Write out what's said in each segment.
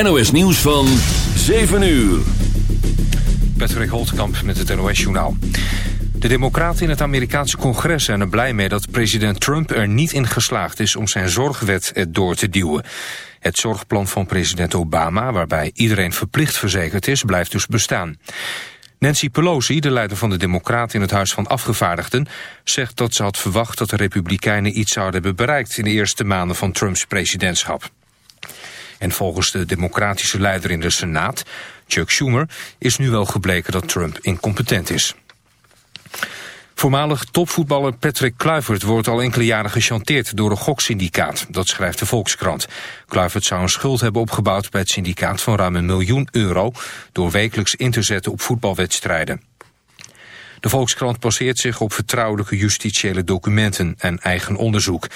NOS Nieuws van 7 uur. Patrick Holtkamp met het NOS-journaal. De democraten in het Amerikaanse congres zijn er blij mee dat president Trump er niet in geslaagd is om zijn zorgwet door te duwen. Het zorgplan van president Obama, waarbij iedereen verplicht verzekerd is, blijft dus bestaan. Nancy Pelosi, de leider van de Democraten in het Huis van Afgevaardigden, zegt dat ze had verwacht dat de Republikeinen iets zouden hebben bereikt in de eerste maanden van Trumps presidentschap. En volgens de democratische leider in de Senaat, Chuck Schumer, is nu wel gebleken dat Trump incompetent is. Voormalig topvoetballer Patrick Kluivert wordt al enkele jaren gechanteerd door een goksyndicaat. Dat schrijft de Volkskrant. Kluivert zou een schuld hebben opgebouwd bij het syndicaat van ruim een miljoen euro... door wekelijks in te zetten op voetbalwedstrijden. De Volkskrant baseert zich op vertrouwelijke justitiële documenten en eigen onderzoek.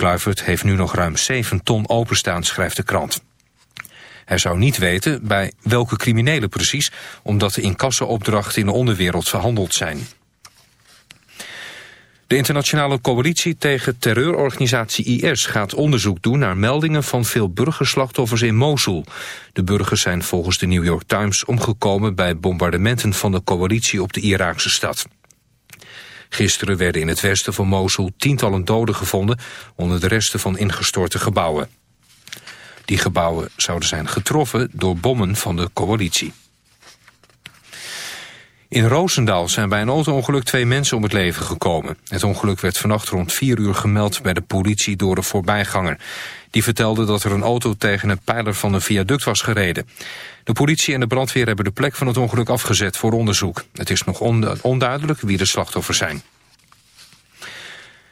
Kluivert heeft nu nog ruim 7 ton openstaan, schrijft de krant. Hij zou niet weten bij welke criminelen precies... omdat de incasseopdrachten in de onderwereld verhandeld zijn. De internationale coalitie tegen terreurorganisatie IS gaat onderzoek doen naar meldingen van veel burgerslachtoffers in Mosul. De burgers zijn volgens de New York Times omgekomen bij bombardementen van de coalitie op de Iraakse stad. Gisteren werden in het westen van Mosul tientallen doden gevonden onder de resten van ingestorte gebouwen. Die gebouwen zouden zijn getroffen door bommen van de coalitie. In Roosendaal zijn bij een auto-ongeluk twee mensen om het leven gekomen. Het ongeluk werd vannacht rond vier uur gemeld bij de politie door een voorbijganger. Die vertelde dat er een auto tegen een pijler van een viaduct was gereden. De politie en de brandweer hebben de plek van het ongeluk afgezet voor onderzoek. Het is nog onduidelijk wie de slachtoffers zijn.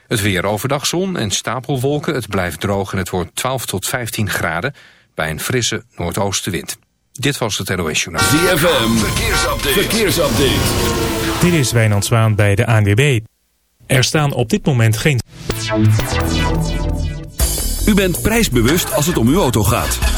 Het weer overdag zon en stapelwolken. Het blijft droog en het wordt 12 tot 15 graden bij een frisse noordoostenwind. Dit was het NOS Journaal. ZFM, verkeersupdate. verkeersupdate. Dit is Wijnand Zwaan bij de ANWB. Er staan op dit moment geen... U bent prijsbewust als het om uw auto gaat.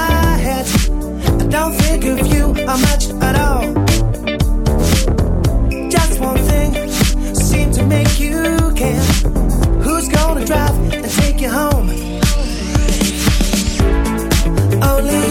Don't think of you are much at all. Just one thing seemed to make you care. Who's gonna drive and take you home? Only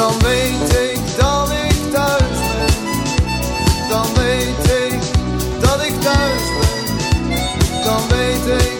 dan weet ik dat ik thuis ben. Dan weet ik dat ik thuis ben. Dan weet ik.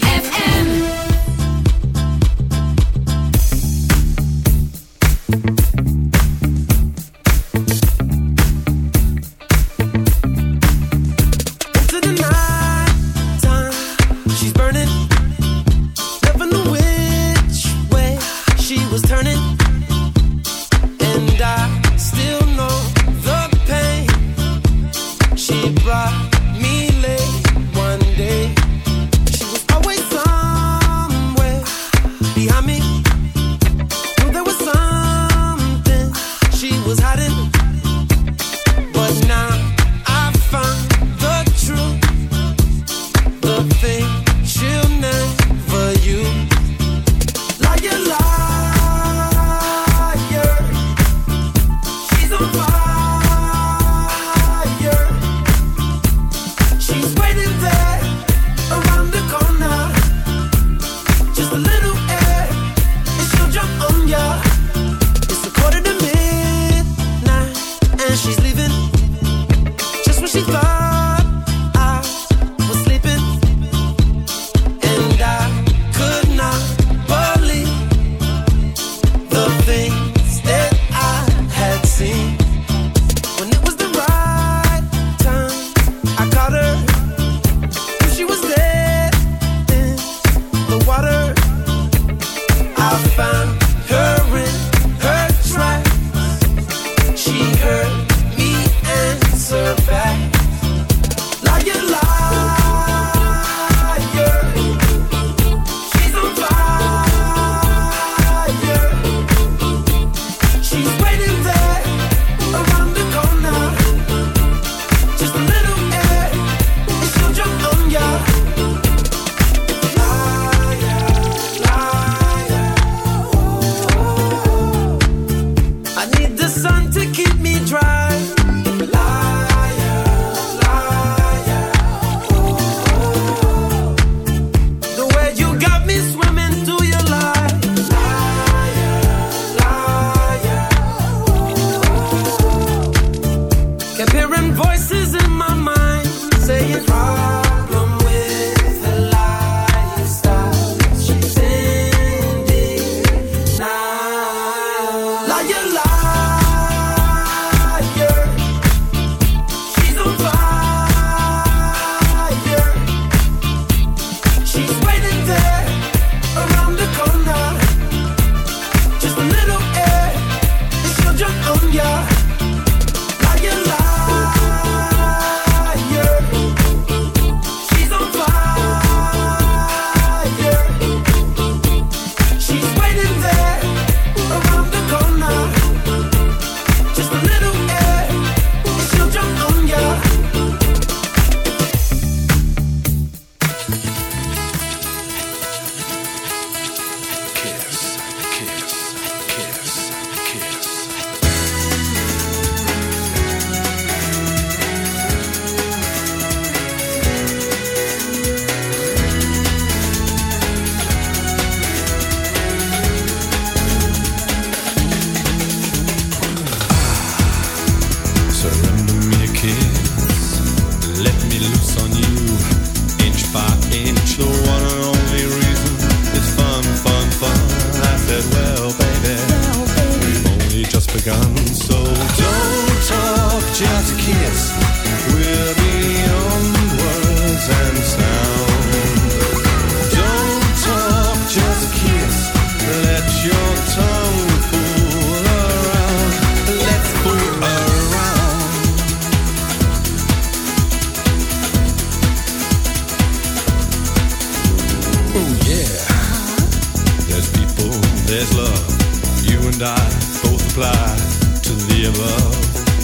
give up.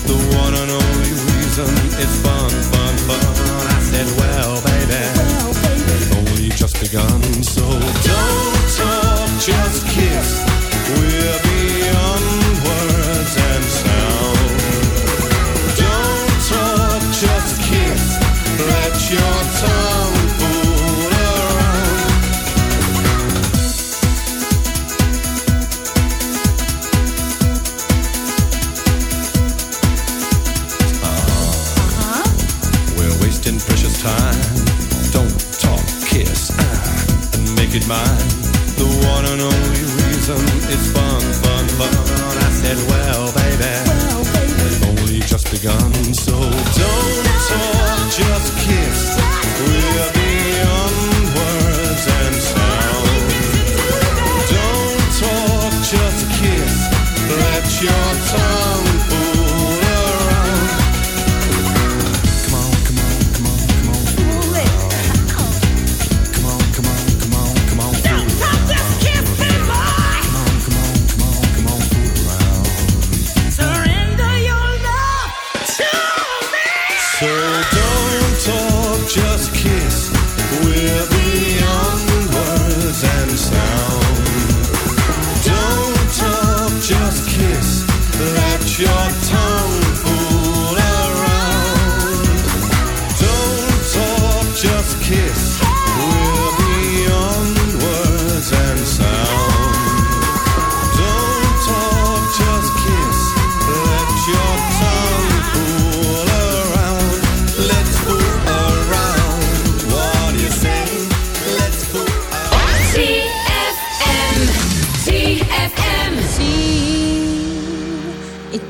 The one and only reason is fun, fun, fun. I said, well, baby, only just begun. So don't talk, just kiss. We'll be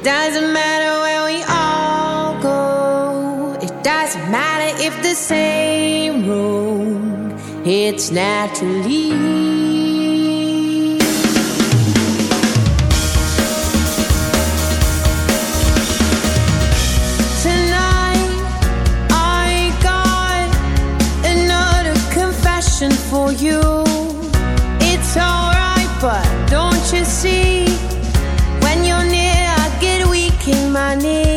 doesn't matter where we all go. It doesn't matter if the same road hits naturally. for you money.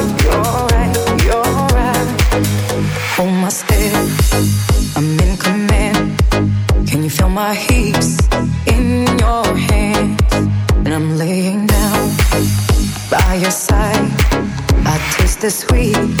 by heaps in your hands, and I'm laying down by your side. I taste the sweet.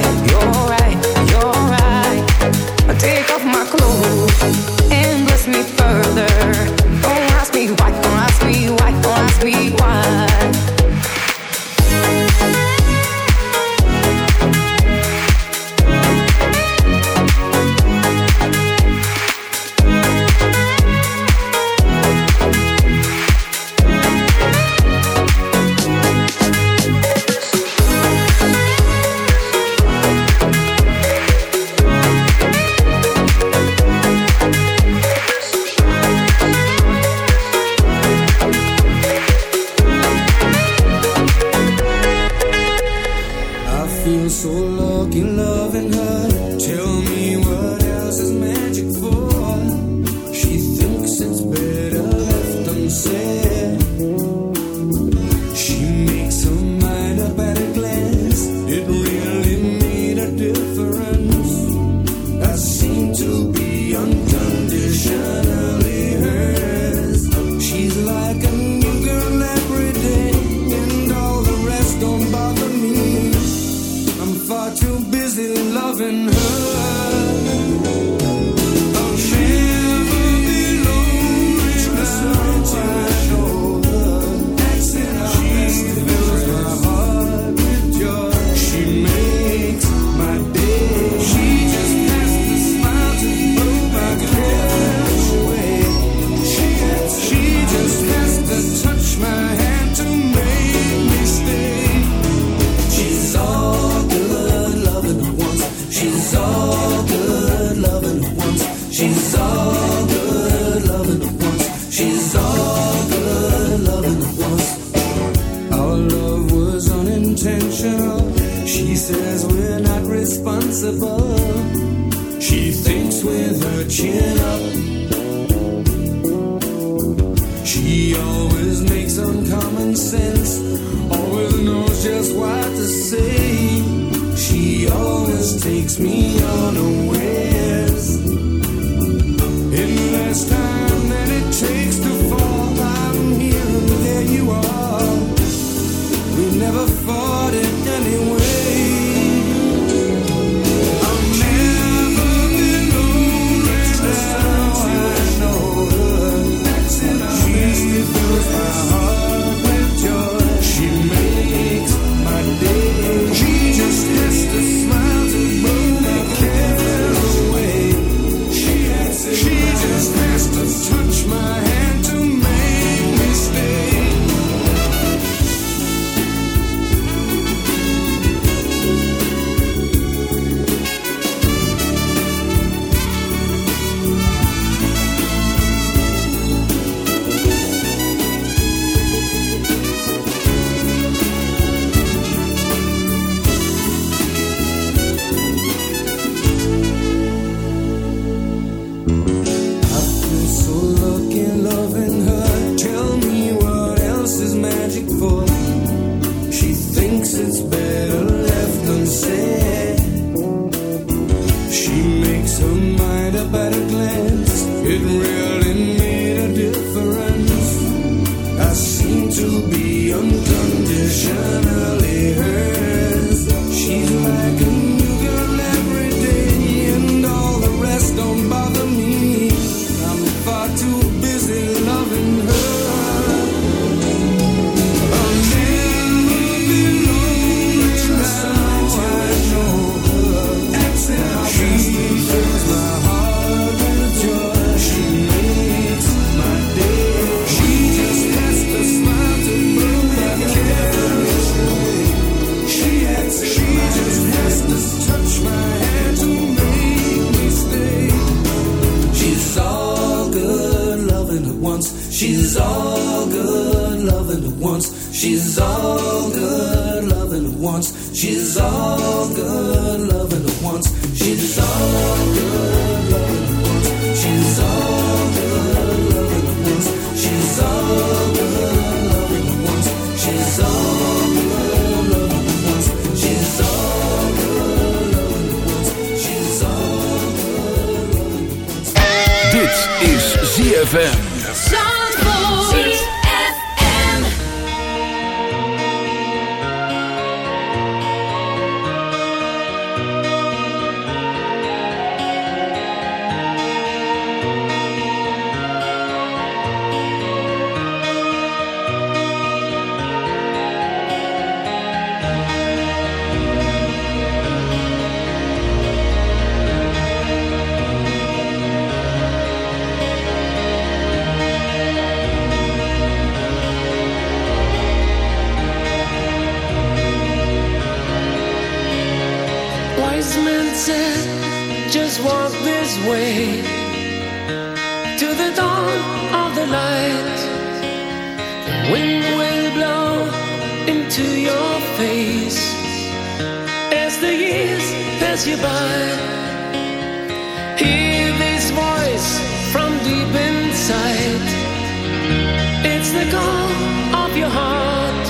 her. making love. to your face as the years pass you by. Hear this voice from deep inside. It's the call of your heart.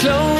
Close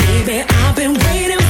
Baby, I've been waiting